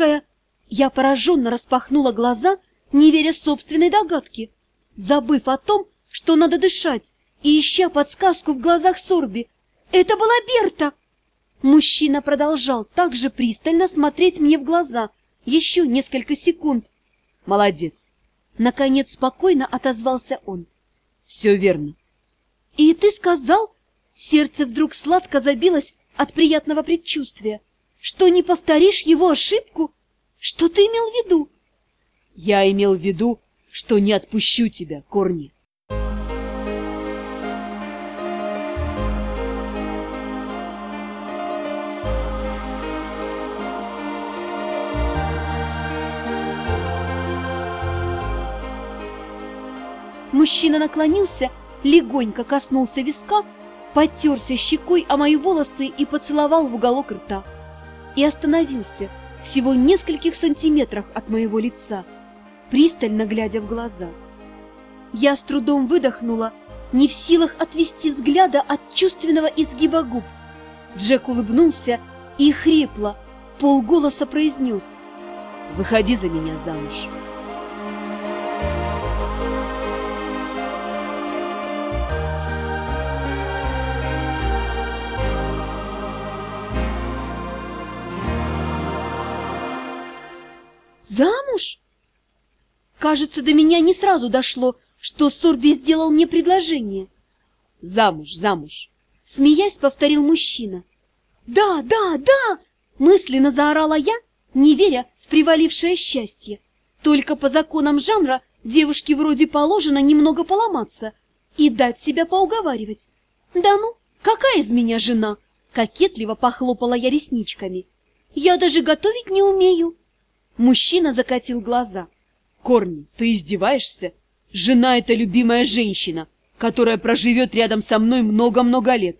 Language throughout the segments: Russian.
королевская!» Я пораженно распахнула глаза, не веря собственной догадке, забыв о том, что надо дышать, и ища подсказку в глазах Сорби. «Это была Берта!» Мужчина продолжал так же пристально смотреть мне в глаза еще несколько секунд. «Молодец!» Наконец спокойно отозвался он. «Все верно». «И ты сказал...» Сердце вдруг сладко забилось от приятного предчувствия. «Что не повторишь его ошибку? Что ты имел в виду?» «Я имел в виду, что не отпущу тебя, Корни». Мужчина наклонился, легонько коснулся виска, потерся щекой о мои волосы и поцеловал в уголок рта. И остановился всего в нескольких сантиметрах от моего лица, пристально глядя в глаза. Я с трудом выдохнула, не в силах отвести взгляда от чувственного изгиба губ. Джек улыбнулся и хрипло, в полголоса произнес «Выходи за меня замуж». Замуж? Кажется, до меня не сразу дошло, что Сорби сделал мне предложение. Замуж, замуж. Смеясь, повторил мужчина. Да, да, да! Мысленно заорала я, не веря в привалившее счастье. Только по законам жанра девушке вроде положено немного поломаться и дать себя поуговаривать. Да ну, какая из меня жена? Кокетливо похлопала я ресничками. Я даже готовить не умею. Мужчина закатил глаза. Корни, ты издеваешься? Жена — это любимая женщина, которая проживет рядом со мной много-много лет.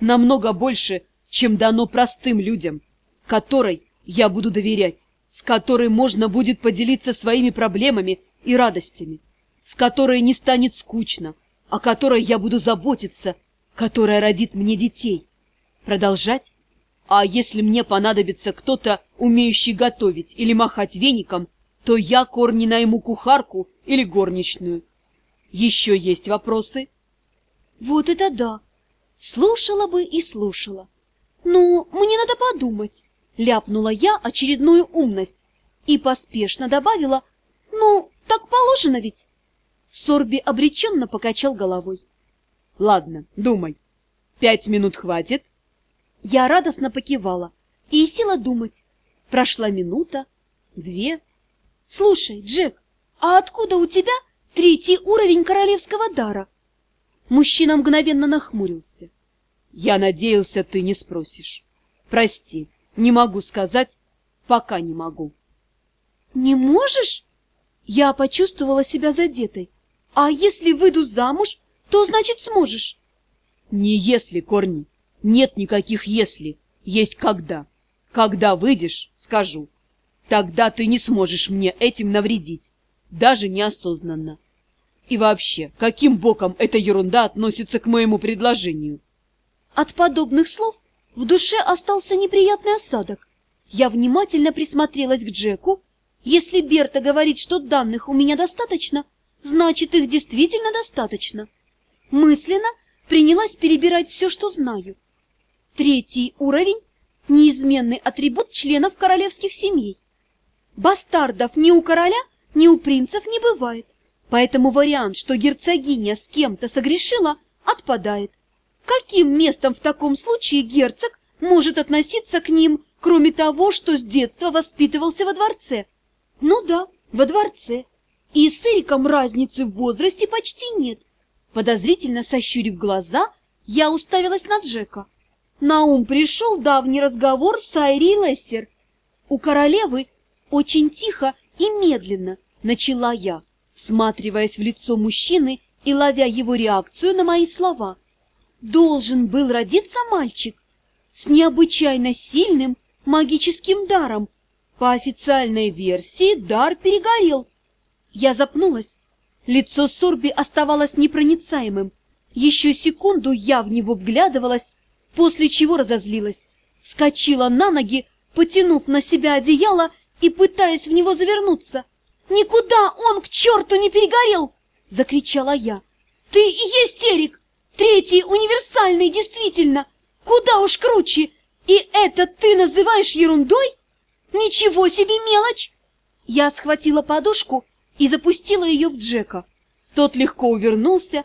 Намного больше, чем дано простым людям, которой я буду доверять, с которой можно будет поделиться своими проблемами и радостями, с которой не станет скучно, о которой я буду заботиться, которая родит мне детей. Продолжать? А если мне понадобится кто-то, умеющий готовить или махать веником, то я корни найму кухарку или горничную. Еще есть вопросы? Вот это да! Слушала бы и слушала. Ну, мне надо подумать. Ляпнула я очередную умность и поспешно добавила, ну, так положено ведь. Сорби обреченно покачал головой. Ладно, думай. Пять минут хватит? Я радостно покивала и села думать. Прошла минута, две. Слушай, Джек, а откуда у тебя третий уровень королевского дара? Мужчина мгновенно нахмурился. Я надеялся, ты не спросишь. Прости, не могу сказать, пока не могу. Не можешь? Я почувствовала себя задетой. А если выйду замуж, то значит сможешь. Не если, Корни. Нет никаких «если», есть «когда». Когда выйдешь, скажу. Тогда ты не сможешь мне этим навредить, даже неосознанно. И вообще, каким боком эта ерунда относится к моему предложению? От подобных слов в душе остался неприятный осадок. Я внимательно присмотрелась к Джеку. Если Берта говорит, что данных у меня достаточно, значит, их действительно достаточно. Мысленно принялась перебирать все, что знаю. Третий уровень – неизменный атрибут членов королевских семей. Бастардов ни у короля, ни у принцев не бывает, поэтому вариант, что герцогиня с кем-то согрешила, отпадает. Каким местом в таком случае герцог может относиться к ним, кроме того, что с детства воспитывался во дворце? Ну да, во дворце. И с Эриком разницы в возрасте почти нет. Подозрительно сощурив глаза, я уставилась на Джека. На ум пришел давний разговор с Айри Лессер. У королевы очень тихо и медленно начала я, всматриваясь в лицо мужчины и ловя его реакцию на мои слова. Должен был родиться мальчик с необычайно сильным магическим даром. По официальной версии дар перегорел. Я запнулась. Лицо Сорби оставалось непроницаемым. Еще секунду я в него вглядывалась, после чего разозлилась. Вскочила на ноги, потянув на себя одеяло и пытаясь в него завернуться. «Никуда он к черту не перегорел!» — закричала я. «Ты и есть Эрик! Третий универсальный, действительно! Куда уж круче! И это ты называешь ерундой? Ничего себе мелочь!» Я схватила подушку и запустила ее в Джека. Тот легко увернулся.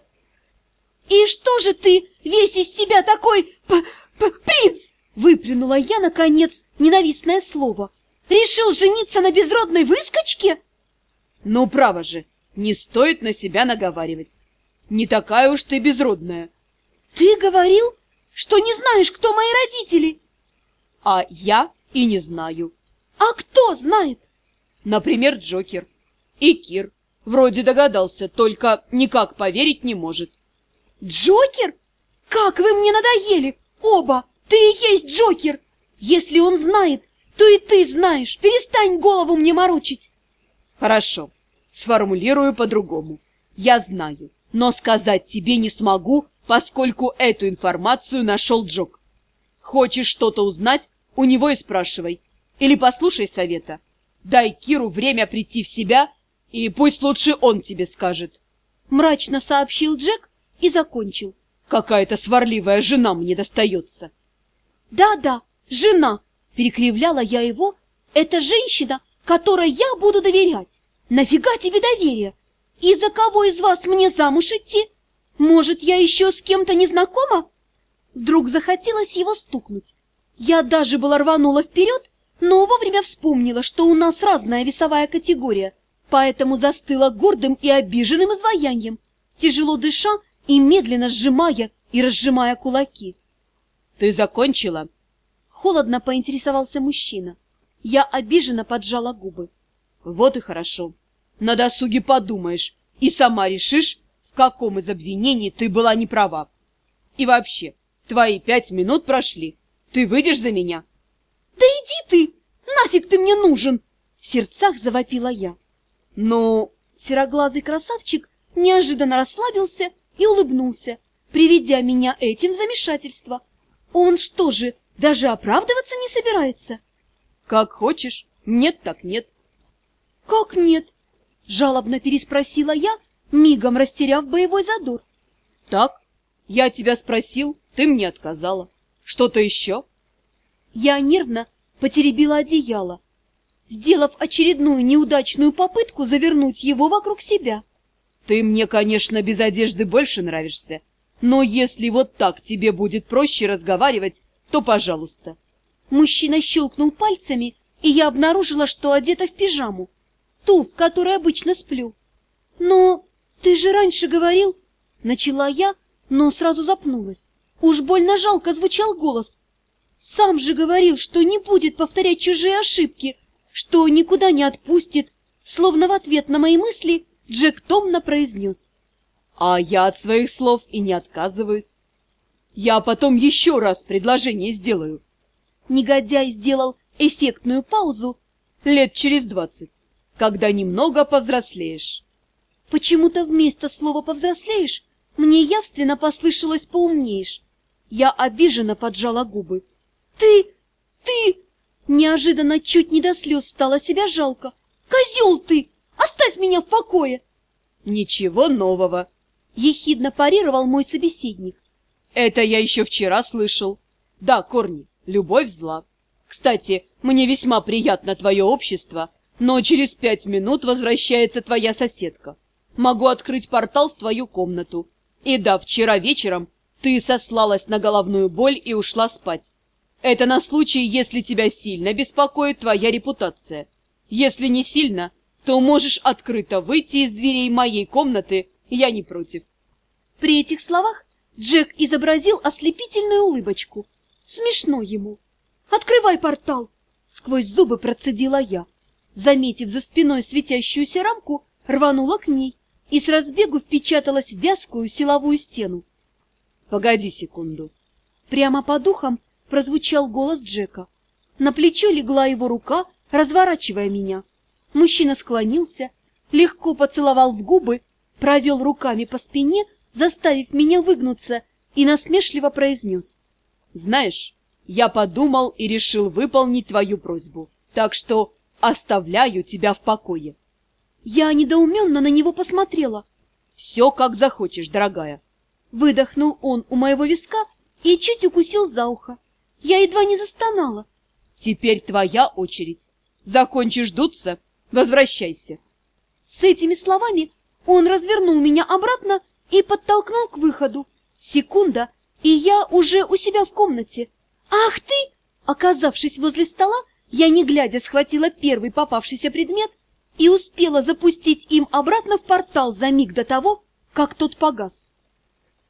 «И что же ты весь из себя такой п -п принц?» Выплюнула я, наконец, ненавистное слово. «Решил жениться на безродной выскочке?» Ну, право же, не стоит на себя наговаривать. Не такая уж ты безродная. Ты говорил, что не знаешь, кто мои родители. А я и не знаю. А кто знает? Например, Джокер. И Кир. Вроде догадался, только никак поверить не может. Джокер? Как вы мне надоели! Оба! Ты и есть Джокер! Если он знает, то и ты знаешь. Перестань голову мне морочить. Хорошо, сформулирую по-другому. Я знаю, но сказать тебе не смогу, поскольку эту информацию нашел Джок. Хочешь что-то узнать, у него и спрашивай. Или послушай совета. Дай Киру время прийти в себя, и пусть лучше он тебе скажет. Мрачно сообщил Джек и закончил. Какая-то сварливая жена мне достается. Да-да, жена, перекривляла я его. Это женщина, которой я буду доверять. Нафига тебе доверие? И за кого из вас мне замуж идти? Может, я еще с кем-то не знакома? Вдруг захотелось его стукнуть. Я даже была рванула вперед, но вовремя вспомнила, что у нас разная весовая категория, поэтому застыла гордым и обиженным изваянием, тяжело дыша и медленно сжимая и разжимая кулаки. «Ты закончила?» Холодно поинтересовался мужчина. Я обиженно поджала губы. «Вот и хорошо. На досуге подумаешь и сама решишь, в каком из обвинений ты была не права. И вообще, твои пять минут прошли. Ты выйдешь за меня?» «Да иди ты! Нафиг ты мне нужен!» В сердцах завопила я. «Ну...» Сероглазый красавчик неожиданно расслабился и улыбнулся, приведя меня этим в замешательство. Он что же, даже оправдываться не собирается? Как хочешь. Нет так нет. Как нет? Жалобно переспросила я, мигом растеряв боевой задор. Так, я тебя спросил, ты мне отказала. Что-то еще? Я нервно потеребила одеяло, сделав очередную неудачную попытку завернуть его вокруг себя. Ты мне, конечно, без одежды больше нравишься, но если вот так тебе будет проще разговаривать, то пожалуйста. Мужчина щелкнул пальцами, и я обнаружила, что одета в пижаму, ту, в которой обычно сплю. «Но ты же раньше говорил...» Начала я, но сразу запнулась. Уж больно жалко звучал голос. Сам же говорил, что не будет повторять чужие ошибки, что никуда не отпустит. Словно в ответ на мои мысли Джек томно произнес. А я от своих слов и не отказываюсь. Я потом еще раз предложение сделаю. Негодяй сделал эффектную паузу лет через двадцать, когда немного повзрослеешь. Почему-то вместо слова «повзрослеешь» мне явственно послышалось «поумнеешь». Я обиженно поджала губы. «Ты! Ты!» Неожиданно чуть не до слез стало себя жалко. «Козел ты! Оставь меня в покое!» «Ничего нового!» Ехидно парировал мой собеседник. «Это я еще вчера слышал. Да, Корни, любовь зла. Кстати, мне весьма приятно твое общество, но через пять минут возвращается твоя соседка. Могу открыть портал в твою комнату. И да, вчера вечером ты сослалась на головную боль и ушла спать. Это на случай, если тебя сильно беспокоит твоя репутация. Если не сильно, то можешь открыто выйти из дверей моей комнаты, я не против. При этих словах Джек изобразил ослепительную улыбочку. Смешно ему. «Открывай портал!» Сквозь зубы процедила я. Заметив за спиной светящуюся рамку, рванула к ней и с разбегу впечаталась в вязкую силовую стену. «Погоди секунду!» Прямо по духам прозвучал голос Джека. На плечо легла его рука, разворачивая меня. Мужчина склонился, легко поцеловал в губы, провел руками по спине, заставив меня выгнуться, и насмешливо произнес. «Знаешь, я подумал и решил выполнить твою просьбу. Так что Оставляю тебя в покое. Я недоуменно на него посмотрела. Все как захочешь, дорогая. Выдохнул он у моего виска и чуть укусил за ухо. Я едва не застонала. Теперь твоя очередь. Закончишь дуться, возвращайся. С этими словами он развернул меня обратно и подтолкнул к выходу. Секунда, и я уже у себя в комнате. Ах ты! Оказавшись возле стола, я не глядя схватила первый попавшийся предмет и успела запустить им обратно в портал за миг до того, как тот погас.